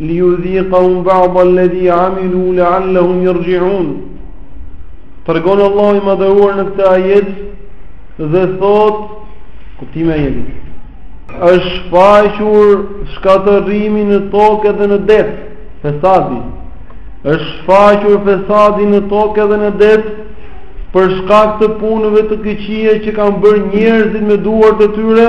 Liudhiqahum ba'd alladhi 'amilu la'allahum yarji'un. Tregon Allahu i madhëruar në këtë ajet dhe thotë kuptimi i ajetit. Është shfaqur shkatërrimi në tokë dhe në det, fesadi. Është shfaqur fesadi në tokë dhe në det për shkak të punëve të këqija që kanë bërë njerëzit me duart e tyre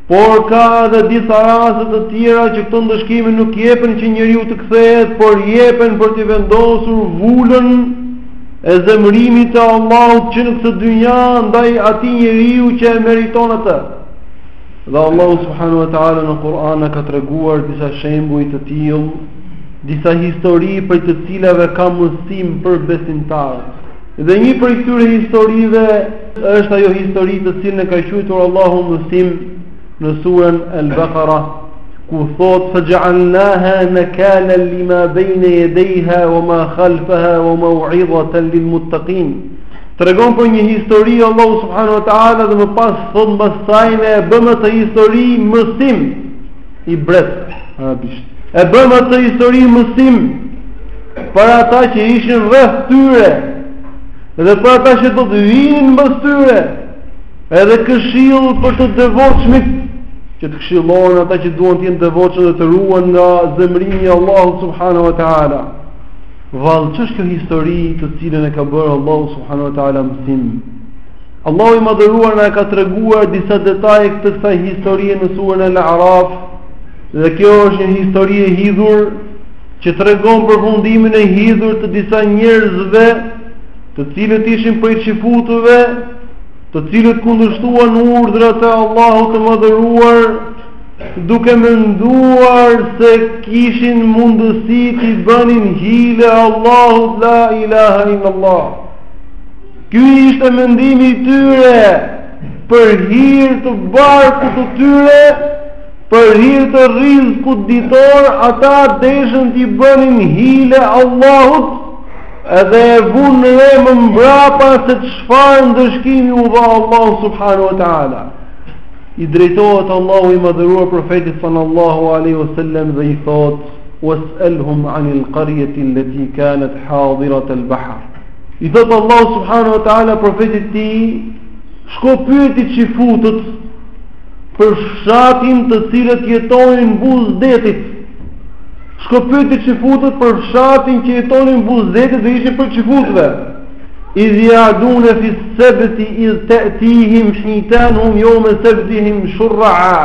Por ka edhe disa raste të tjera që këto ndëshkime nuk jepen që njeriu të kthehet, por jepen për të vendosur vulën e zemërimit të Allahut që në këtë dynja ndaj atij njeriu që e meriton atë. Dhe Allahu subhanahu wa taala në Kur'an na ka treguar disa shembuj të tillë, disa histori prej të cilave ka mësim për besimtarët. Dhe një prej këtyre historive është ajo histori të cilën e ka quajtur Allahu mësim në surën Al-Baqara, ku thotë fa ja'alnaha nakalan lima bayna yadayha wa ma khalfaha wa maw'izatan lil muttaqin. Tregon për një histori Allahu subhanahu wa ta'ala dhe më pas thotë mbas saj ne e bëmë atë histori mësim ibret arabisht. E bëmë atë histori mësim për ata që ishin rreth tyre dhe për ata që do të vinë mbas tyre. Edhe këshillë për të devotshmit që të këshillohen ata që duan të jenë të devotshëm dhe të ruhen nga zemërimi i Allahut subhanahu wa taala. Vallë ç'është kjo histori të cilën e ka bërë Allahu subhanahu wa taala mësim? Allahu i Madhëruar na ka treguar disa detaje këtë kësaj historie në surën Al-Araf, dhe kjo është një histori e hidhur që tregon përfundimin e hidhur të disa njerëzve, të cilët ishin prej çifutëve, të cilët kundërshtuan urdhrat e Allahut të Madhëruar, duke menduar se kishin mundësi t'i bënin hile Allahut la ilaha illallah. Ky ishte mendimi i tyre për hir të barkut të tyre, për hir të rizkut ditor, ata deshën t'i bënin hile Allahut, edhe e vini re më mbrapa se çfarë ndëshkimi u dha Allahu subhanahu wa ta'ala. I drejtohet Allahu i madhëruar profetit sallallahu alejhi ue sel-lem dhe i thotë, was'alhum anil karjeti-l-leti kanet hadiratel bahr. I thotë Allahu subhanahu wa taala profetit të tij, shko pyeti çifutët për fshatin të cilët jetonin buzë detit. Shko pyeti çifutët për fshatin që jetonin në buzë detit dhe ishin prej çifutëve. Idh ja'dune fi sebti idh te'tihim hitanuhum jeume sebtihim shurra'a.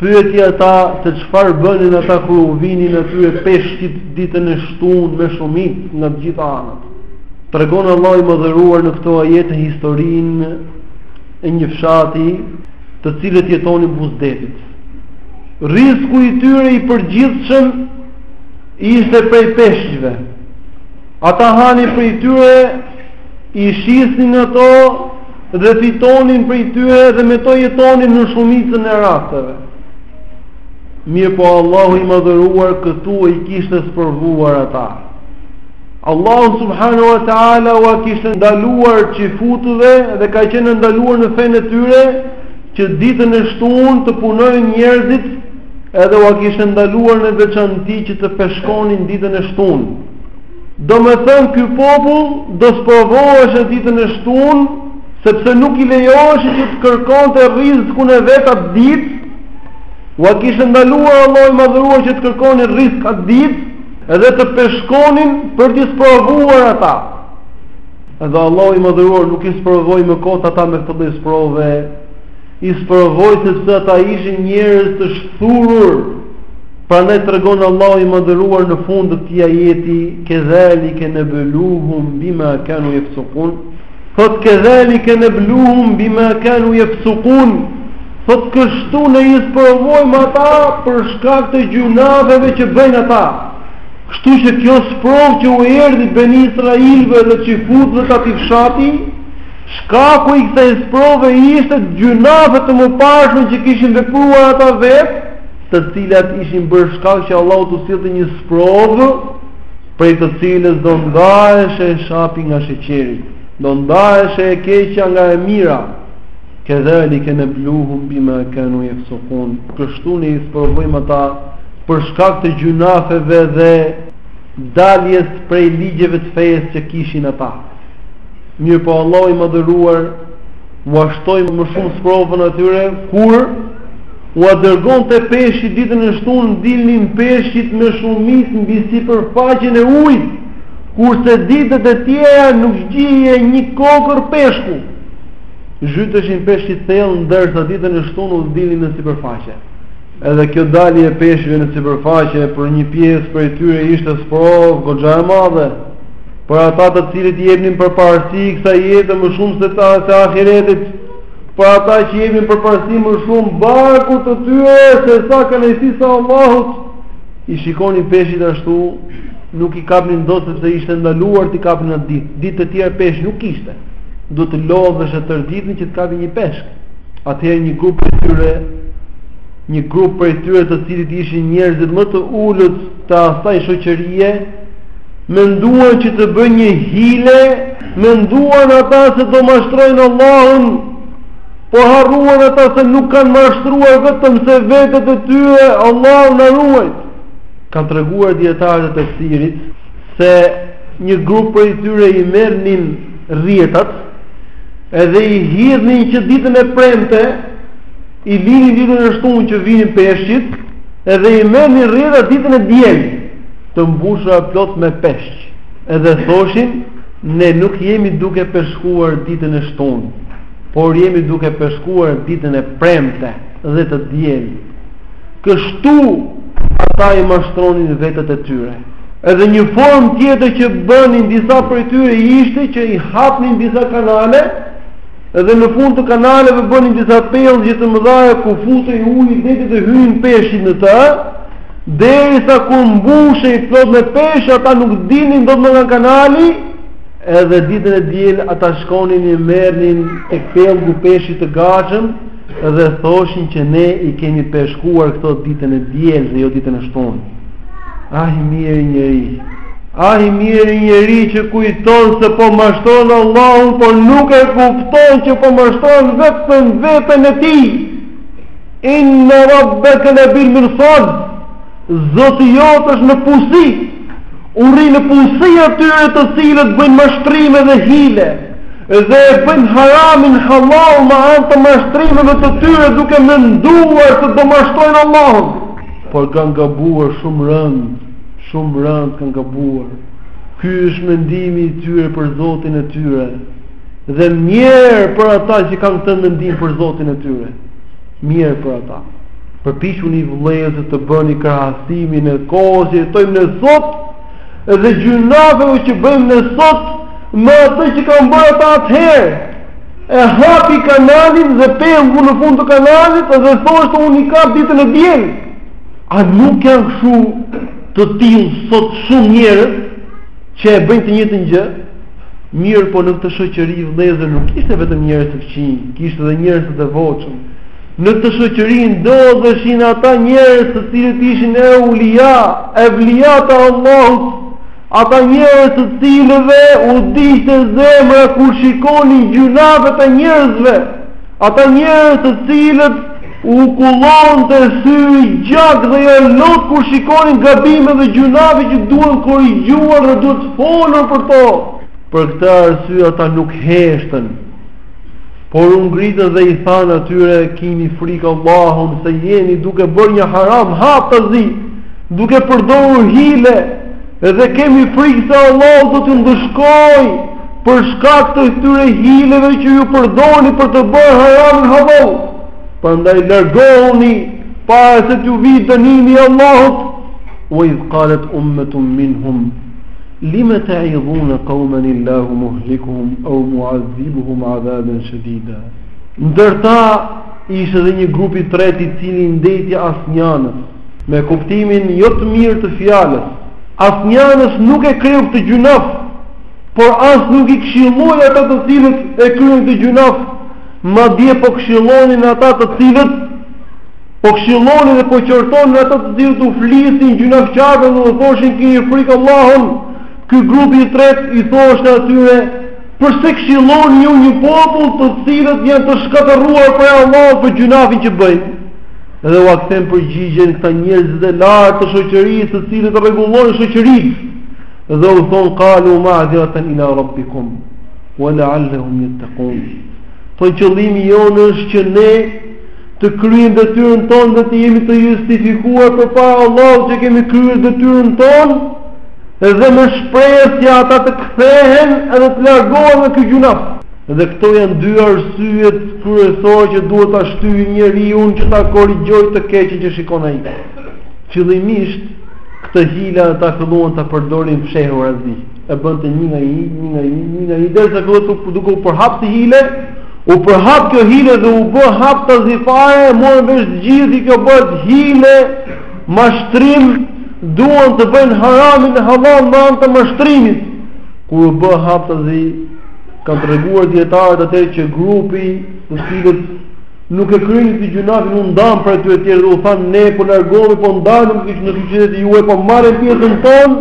Pyeti ata se çfarë bënin ata kur u vinin atyre peshqit ditën e shtunë me shumicë nga të gjitha anët. Tregon Allahu i Madhëruar në këto ajete historinë e një fshati, të cilët jetonin buzë detit. Rrizku i tyre i përgjithshëm ishte prej peshqve. Ata hanin prej tyre, i shisnin ato dhe fitonin prej tyre dhe me to jetonin në shumicën e rasteve. Mirëpo Allahu i Madhëruar këtu i kishte sprovuar ata. Allahu subhanahu wa taala ua kishte ndaluar çifutëve dhe ka qenë e ndaluar në fenë e tyre që ditën e shtunë të punojnë njerëzit edhe ua kishte ndaluar në veçanti që të peshkonin ditën e shtunë. Domethënë ky popull do sprovoheshe ditën e shtunë Sepse nuk i lejoheshe që të kërkonte rrizkun e vet atë ditë Ua kishte ndaluar Allahu i Madhëruar që të kërkonin rrizk atë ditë dhe të peshkonin për t'i sprovuar ata. Edhe Allahu i Madhëruar nuk i sprovoi më kot ata me këtë lloj sprove. I sprovoi sepse ata ishin njerëz të shthurur. Prandaj tregon Allahu i Madhëruar në fund të këtij ajeti, "Kedhalike nebluhum bima kanu yafsukun." Thotë kedhalike nabluhum bima kanu yafsukun. Thotë kështu ne i sprovojmë ata për shkak të gjynafeve që bëjnë ata. Kështu që kjo sprovë që u erdhi beni Israilëve dhe çifutëve të atij fshati, shkaku i kësaj sprove ishte gjynafe të mëparshme që kishin vepruar ata vetë, të cilat ishin bërë shkak që Allahu t'u sillte një sprovë, prej të cilës do ndaheshe shapi nga sheqeri, do ndaheshe e keqja nga e mira. Kedhalike nebluhum bima kanu yefsukun. Kështu ne i sprovojmë ata për shkak të gjynafeve dhe daljes prej ligjeve të fejës që kishin ata. Mirëpo Allahu i Madhëruar Ua shtoi më shumë sprovën atyre kur ua dërgonte peshqit ditën e shtunë dilnin peshqit me shumicë mbi sipërfaqen e ujt kurse ditët e tjera nuk gjije një kokërr peshku zhyteshin peshqit thellë ndërsa ditën e shtunë u dilnin në sipërfaqe Edhe kjo dalje e peshqve në sipërfaqe për një pjesë prej tyre ishte sprovë goxha e madhe për ata të cilët i jepnin përparësi kësaj jete më shumë se sa ahiretit, për ata që i jepnin përparësi më shumë barkut të tyre se sa kënaqësisë së Allahut. I shikonin peshqit ashtu, nuk i kapnin dot sepse ishte ndaluar t'i kapnin atë ditë. Ditë të tjera peshq nuk ishte. Duhet të lodheshin tërë ditën që të kapnin një peshk. atëherë një grup prej tyre një grup prej tyre të cilët ishin njerëzit më të ulët të asaj shoqërie menduan që të bëjnë një hile menduan ata se do mashtrojnë Allahun po harruan ata se nuk kanë mashtruar vetëm se vetet e tyre Allahu na ruajt kanë treguar dijetarët e tefsirit se një grup prej tyre i merrnin rrjetat edhe i hidhnin që ditën e premte i linin ditën e shtunë që vinin peshqit edhe i merrnin rrjetat ditën e diel të mbushura plot me peshq edhe thoshin ne nuk jemi duke peshkuar ditën e shtunë por jemi duke peshkuar ditën e premte dhe të diel. Kështu ata i mashtronin vetet e tyre. Edhe një formë tjetër që bënin disa prej tyre ishte që i hapnin disa kanale edhe në fund të kanaleve bënin disa pellgje të mëdhaja ku futej uji i detit dhe hynin peshqit në të derisa kur mbushej plot me peshq ata nuk dilnin dot më nga kanali Edhe ditën e diel ata shkonin i merrnin tek pellgu peshqit të gatshëm dhe thoshin që ne i kemi peshkuar këto ditën e diel dhe jo ditën e shtunë. Ah i mjeri njeri. Ah i mjeri njeri që kujton se po mashtron Allahun, por nuk e kupton që po mashtron vetëm veten e tij. Inna rabbaka labil mirsad. Zoti jot është në pusi. u rri në pusi atyre të cilët bëjnë mashtrime dhe hile dhe e bëjnë haramin hallall me anë të mashtrimeve të tyre duke menduar se do mashtrojnë Allahun. Por kanë gabuar shumë rënd, shumë rënd kanë gabuar. Ky është mendimi i tyre për Zotin e tyre dhe mjerë për ata që kanë këtë mendim për Zotin e tyre. Mjerë për ata. Përpiquni vëllezër të bëni krahasimin e kohës që jetojmë ne sot dhe gjynaheve që bëjmë ne sot me atë që kanë bërë ata atëherë. E hapnin kanalin dhe pellgun në fund të kanalit dhe thoshte unë i kap ditën e diel. A nuk janë kështu të tillë sot shumë njerëz që e bëjnë të njëjtën gjë? Mirëpo në këtë shoqëri vëllezër nuk kishte vetëm njerëz të këqinj, kishte edhe njerëz të devotshëm. Në këtë shoqëri ndodheshin ata njerëz të cilët ishin eulia, evlia të Allahut, ata njerëz të cilëve u digjte zemra kur shikonin gjynafet e njerëzve. Ata njerëz të cilët u kullonte syri gjak dhe jo lot kur shikonin gabime dhe gjynafe që duhen korrigjuar dhe duhet folur për to. Për këtë arsye ata nuk heshtën. Por u ngritën dhe i thanë atyre, kini frikë Allahun se jeni duke bërë një haram haptazi, duke përdorur hile, Edhe kemi frikë se Allahu do t'ju ndëshkojë për shkak të këtyre hileve që ju përdorni për të bërë haramin hallall. Prandaj largohuni para se t'ju vijë dënimi i Allahut. Wa idh qalat ummatun minhum lima ta'idhuna qauman illahu muhlikuhum aw mu'adhibuhum 'adhaban shadida. Ndër ta ishte edhe një grup i tretë i cili ndejti asnjanës. me kuptimin jo të mirë të fjalës. Asnjanës nuk e kreu këtë gjynaf, por as nuk i këshilloi ata të cilët e kryen këtë gjynaf, madje po këshillonin ata të cilët po këshillonin dhe po qortonin ata të cilët u flisin gjynafçarëve dhe u thoshin kini frikë Allahun. Ky grup i tretë i thoshte atyre Përse këshilloni ju një popull të cilët janë të shkatërruar prej Allahut për gjynafin që bëjnë? Edhe ua kthen përgjigjen këta njerëzit e lartë të shoqërisë, të cilët rregullojnë shoqërinë. Dhe u thonë qalu ma'dhiratan ila rabbikum wa la'allahum yattaqun. Thonë qëllimi jonë është që ne të kryejmë detyrën tonë dhe të jemi të justifikuar përpara Allahut që kemi kryer detyrën tonë dhe me shpresë që ata të kthehen edhe të largohen nga ky gjynaf. Dhe këto janë dy arsyet kryesore që duhet ta shtyjë njeriun që ta korrigjojë të keqen që shikon ai. Fillimisht, këtë hile ata filluan ta përdorin fshehurazi. E bënte një nga një, një nga një, një nga një derisa filloi duke u përhap kjo hile, u përhap kjo hile dhe u bë haptazi fare, morën vesh të gjithë që kjo bëhet hile, mashtrim, duan të bëjnë haramin hallall me anë të mashtrimit. Kur u bë haptazi, kanë treguar dietarët atëherë që grupi i cili nuk e kryente këtë gjynafin u ndan prej këtyre të tjerëve dhe u thanë ne po largohemi po ndahemi në këtë qytet të juaj po marrim pjesën tonë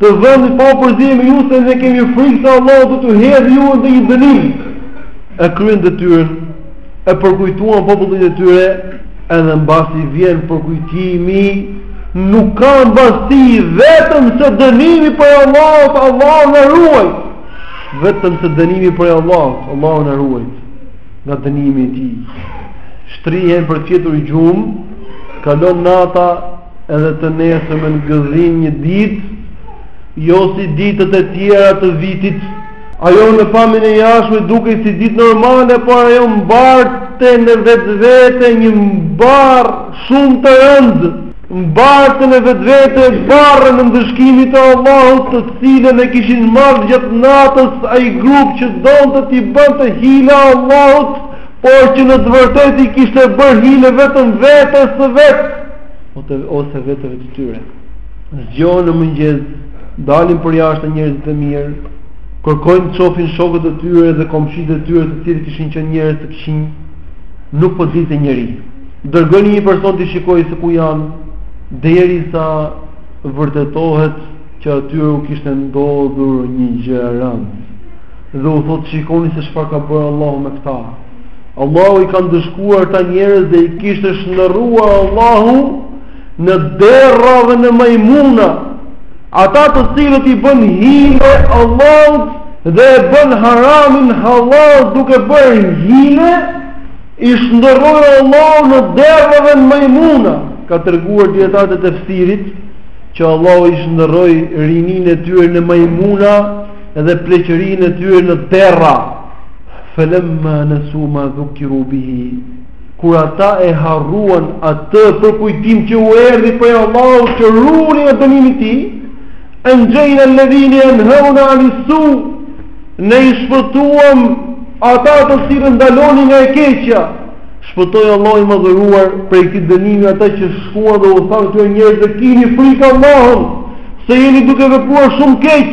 të vendit pa u përzi me ju se ne kemi frikë se Allahu do t'ju hedhë juve një dënim e kryen detyrën e përkujtuan popullin e tyre edhe mbasi vjen përkujtimi nuk ka mbas tij vetëm se dënimi prej Allahut Allahu na ruajt vetëm se dënimi prej Allahut Allahu na ruajt nga dënimi i tij shtrihen për të fjetur gjumë kalon nata edhe të nesërmen gëdhijnë një ditë jo si ditët e tjera të vitit Ajo në pamjen e jashtme dukej si ditë normale, por ajo mbarte në vetvete një barrë shumë të rëndë. Mbarte në vetvete barrën e ndëshkimit të Allahut, të cilën e kishin marrë gjatë natës ai grup që donte t'i bënte hile Allahut, por që në të vërtetë i kishte bërë hile vetëm vetes së vet ose vetëve të tyre. Zgjohen në mëngjes, dalin përjashta njerëzit e mirë, kërkojnë të shohin shokët e tyre dhe komshinjtë e tyre të cilët kishin qenë njerëz të këqinj, nuk po dilte njeri. Dërgojnë një person t'i shikojë se ku janë, derisa vërtetohet që atyre u kishte ndodhur një gjë e rëndë. Dhe u thotë shikoni se çfarë ka bërë Allahu me këta. Allahu i ka ndëshkuar këta njerëz dhe i kishte shndërruar Allahu në derra dhe në majmuna, ata të cilët i bënë hile Allahut dhe e bënë haramin hallall duke bërë hile, i shndërroi Allahu në derra dhe në majmuna, kanë treguar dijetarët e tefsirit që Allahu i shndërroi rininë e tyre në majmuna dhe pleqërinë e tyre në derra. Falamma nasu ma dhukiru bihi kur ata e harruan atë përkujtim që u erdhi prej Allahut që ruhuni nga dënimi i tij, enxhejna el-ledhine jenheune anis-su, ne i shpëtuam ata të cilët ndalonin nga e keqja, shpëtoi Allahu i madhëruar prej këtij dënimi ata që shkuan dhe u thanë këtyre njerëzve kini frikë Allahun, se jeni duke vepruar shumë keq,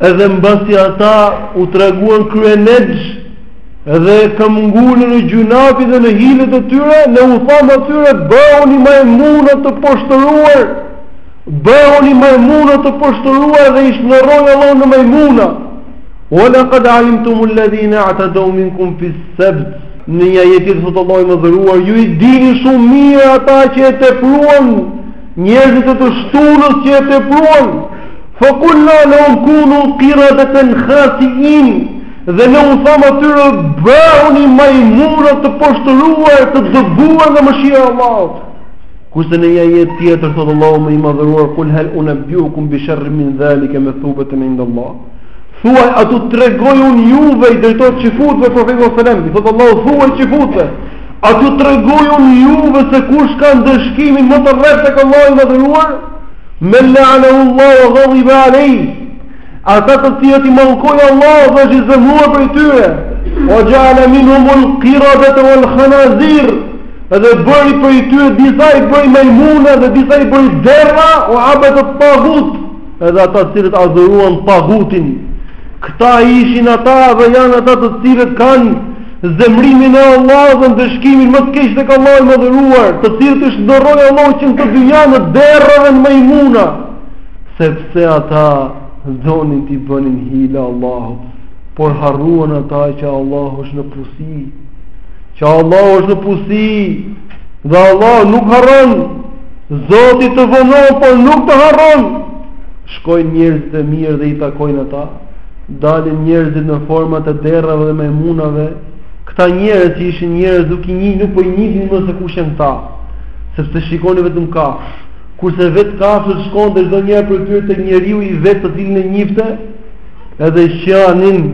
Edhe mbasi ata u treguan kryeneç dhe këmbëngulën në gjynahin dhe në hilet e tyre, ne u thamë atyre, bëhuni majmuna të poshtëruar, bëhuni majmuna të poshtëruar dhe i shndërroi Allahu në majmuna. Wa laqad alimtum alladhina i'tadaw minkum fi as-sabt. Në një ajet thotë Allahu i madhëruar, ju i dini shumë mirë ata që e tepruan, njerëzit e të shtunës që e tepruan, Fakulna lahum kunu kiradatan khasiin dhe ne u thamë atyre bëhuni majmuna të poshtëruar të dëbuar nga mëshira e Allahut. Kurse në një ajet tjetër thotë Allahu i madhëruar kul hal unabbiukum bi sharrin min zalika mathubatan inda Allah. Thuaj a t'ju tregoj unë juve i drejtohet çifutëve profeti sallallahu alajhi wasallam. I thotë Allahu thuaj çifutëve. A t'ju tregoj unë juve se kush ka ndëshkimin më të rreptë tek Allahu i madhëruar? Men la'anahu Allah wa ghadiba alej Ata të cilët i mallkoi Allahu dhe është i zemëruar prej tyre, wa ja'ala minhum al-qiradata wal-khanazir, dhe bëri prej tyre disa i bëri majmuna dhe disa i bëri derra wa abada tagut edhe ata të cilët adhuruan tagutin këta ishin ata dhe janë ata të cilët kanë zemërimin e Allahut dhe ndëshkimin më të keq tek Allahu i madhëruar, të cilët i shndërroi Allahu që në dynja në derra dhe në majmuna, sepse ata donin t'i bënin hile Allahut, por harruan ata që Allahu është në pusi, që Allahu është në pusi, dhe Allahu nuk harron, Zoti të vonon, por nuk të harron. Shkojnë njerëzit e mirë dhe i takojnë ata. dalin njerëzit në forma të derrave dhe majmunave. Këta njerëz që ishin njerëz nuk i njihnin, nuk po i njihnin më se kush janë këta, sepse shikonin vetëm kafshë. Kurse vetë kafshët shkonte çdo njëri prej tyre tek njeriu i vet të cilin e njifte, edhe qanin,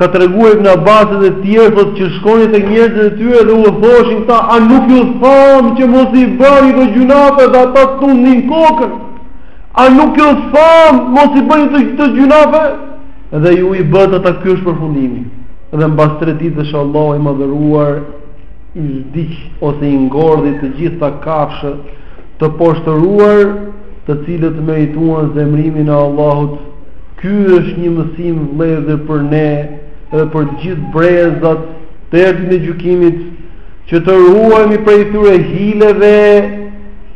ka treguar në ajetet e tjerë, thotë që shkonin tek njerëzit e tyre dhe u thoshin këta, a nuk ju thamë që mos i bani këto gjynahe dhe ata tundnin kokën. A nuk ju thamë mos i bëni këto gjynahe? Dhe ju i bëtë ata ky është përfundimi. Dhe mbas tre ditësh Allahu i madhëruar i vdiq ose i ngordhi të gjithë këta kafshë të poshtëruar të cilët merituan zemrimin e Allahut. Ky është një mësim vëllezër për ne dhe për gjithë brezat deri ditën e gjykimit që të ruhemi prej këtyre hileve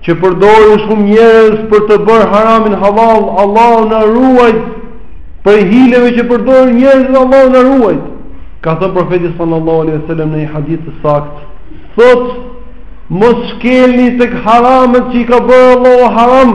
që përdorin shumë njerëz për të bërë haramin halal, Allahu na ruajt prej hileve që përdorin njerëzit dhe Allahu na ruajt. Ka thënë profeti sallallahu alaihi wasallam në një hadith të saktë, thotë mos shkelni tek haramet që i ka bërë Allahu haram,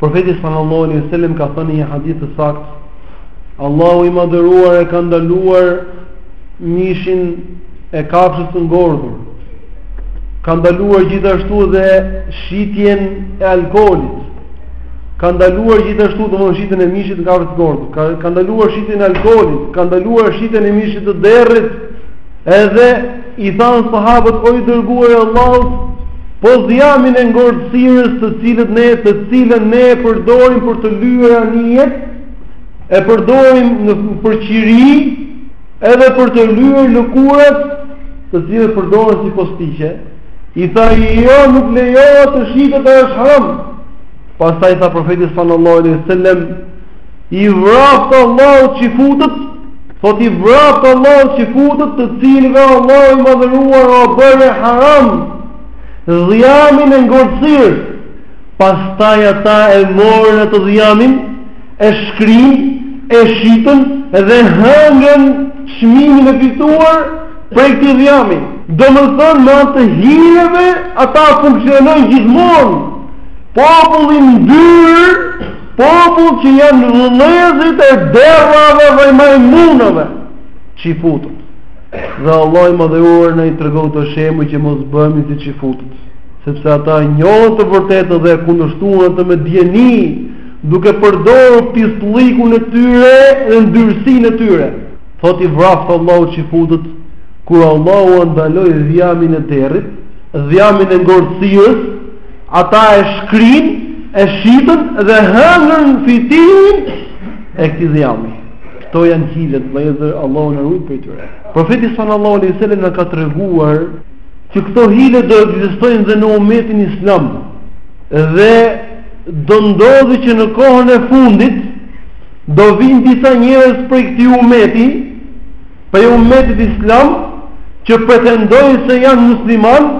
Profeti sallallahu alaihi wasallam ka thënë një hadith të saktë, Allahu i madhëruar e ka ndaluar mishin e kafshës të ngordhur. Ka ndaluar gjithashtu dhe shitjen e alkoolit. Ka ndaluar gjithashtu domethënë shitjen e mishit të kafshës të ngordhur. Ka, ka ndaluar shitjen e alkoolit, ka ndaluar shitjen e mishit të derrit edhe I thanë sahabët, o i dërguari i Allahut, po dhjamin e ngordhësirës të cilët ne, të cilën ne e përdorim për të lyer anijet, e përdorim në për qiri, edhe për të lyer lëkurët, të cilët përdoren si postiqe. I tha jo, nuk lejohet të shitet ajo është haram. Pastaj tha profeti sallallahu alaihi wasallam, I vraftë Allahu çifutët, thot i vraftë Allahu çifutët të cilëve Allahu i madhëruar ua bëri haram dhjamin e ngordhësirës, pastaj ata e morën atë dhjamin, e shkrinë, e shitën dhe hëngën çmimin e fituar prej këtij dhjami. Domethënë me anë të hileve, ata funksionojnë gjithmonë, popull i ndyrë, Popull që janë vëllezërit e derrave dhe majmunëve, çifutët. Dhe Allahu i madhëruar na i tregon këto shembuj që mos bëhemi si çifutët. Sepse ata njohën të vërtetën dhe e kundërshtuan atë me dijeni, duke përdorur pisllikun e tyre dhe ndyrësinë e tyre. Thot i vraftë Allahu çifutët, kur Allahu ua ndaloi dhjamin e derrit, dhjamin e ngordhësirës, Ata e shkrinë, e shitën dhe hëngën fitimin e këtij dhjami. Këto janë hilet, vëllezër, Allahu na ruajt prej tyre. Profeti sallallahu alaihi wasallam na ka treguar që këto hile do ekzistojnë dhe në umetin islam. Dhe do ndodhi që në kohën e fundit do vijnë disa njerëz prej këtij umeti, prej umetit islam që pretendojnë se janë muslimanë,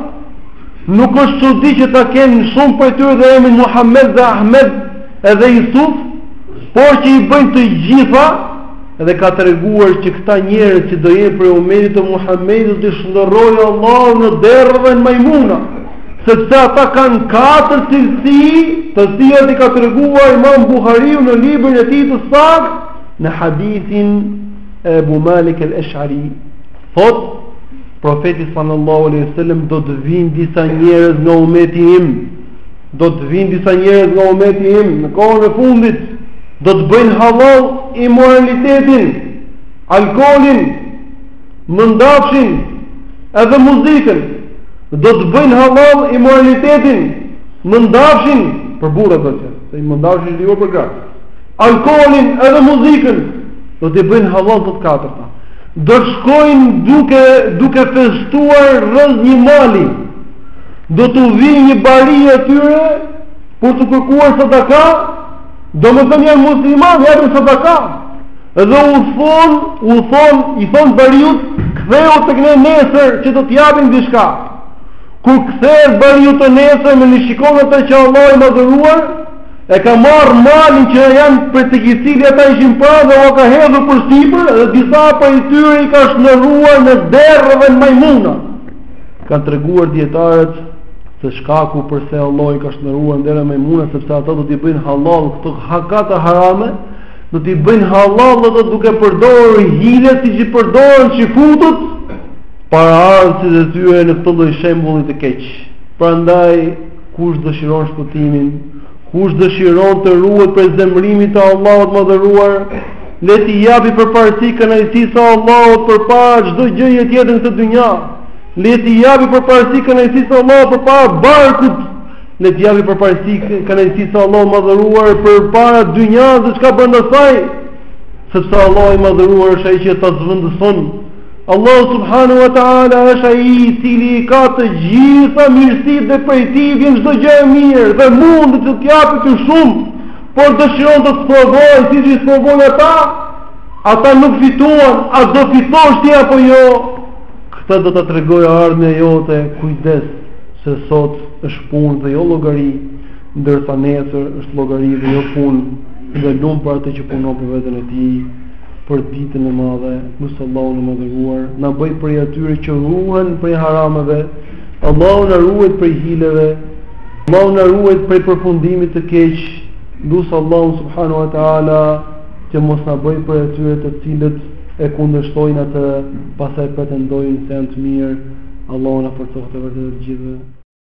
nuk është çudi që ta kenë shumë prej tyre dhe emrin Muhammed dhe Ahmed edhe Jusuf, por që i bëjnë të gjitha dhe ka treguar që këta njerëz që do jenë prej umetit të Muhammedit do t'i shndërrojë Allahu në derra dhe në majmuna, sepse ata kanë katër cilësi, të cilat i ka treguar imam Buhariu në librin e tij të saktë, në hadithin Ebu Malik el Eshari Thot Profeti sallallahu alaihi wasallam Do të vijnë disa njerëz nga umeti im Do të vijnë disa njerëz nga umeti im Në kohën e fundit Do ta bëjnë hallall imoralitetin Alkoolin Mëndafshin Edhe muzikën Do ta bëjnë hallall imoralitetin Mëndafshin Për burra do të thotë Se mëndafshi lejohet për gratë alkoolin edhe muzikën, do t'i bëjnë hallall të katërta. Do të shkojnë duke, duke festuar rëz një mali, do t'u vijë një bari i tyre, për t'u kërkuar sadaka, domethënë janë muslimanë, japin sadaka, edhe u thonë, u thonë, i thonë bariut, kthehu tek ne nesër që do të japim diçka, kur kthehet bariu të nesërmen e shikon atë që Allahu i Madhëruar, E ka marrë malin që janë, pranë të cilit ata ishin pranë dhe ua ka hedhur përsipër dhe disa prej tyre i ka shndërruar në derra dhe në majmuna. Kanë treguar dijetarët se shkaku përse Allahu i ka shndërruar në derra dhe majmuna sepse ata do t'i bëjnë hallall këto gjynahe, këto harame do t'i bëjnë hallall duke përdorur hile siç i përdorën çifutët paraardhësit e tyre në këtë lloj shembulli të keq. Prandaj Kush dëshiron shpëtimin, kush dëshiron të ruhet prej zemërimit të Allahut të Madhëruar, le t'i japi përparësi kënaqësisë së Allahut përpara çdo gjëje tjetër në këtë dynja. Le t'i japi përparësi kënaqësisë së Allahut përpara barkut. Le t'i japi përparësi kënaqësisë së Allahut të Madhëruar përpara dynjasë dhe çka brenda saj. Sepse Allahu i Madhëruar është ai që ta zëvendëson Allahu subhanahu wa ta'ala është ai i cili i ka të gjitha mirësitë dhe prej tij vjen çdo gjë e mirë dhe mund të të japë ty shumë por dëshiron të të sprovojë siç i sprovoi ata ata nuk fituan a do fitosh ti apo jo këtë do ta tregojë e ardhmja jote kujdes se sot është punë dhe jo llogari ndërsa nesër është llogari dhe jo punë dhe lum për atë që punon për veten e tij për ditën e madhe, lus Allahun e madhëruar, na bëjë prej atyre që ruhen prej harameve, Allahu na ruajttë prej hileve, Allahu na ruajttë prej përfundimit të keq, lus Allahun subhanahu wa ta'ala, që mos na bëjë prej atyre të cilët e kundërshtojnë atë, pastaj pretendojnë se janë të mirë, Allahu na forcoftë në të vërtetën të gjithëve.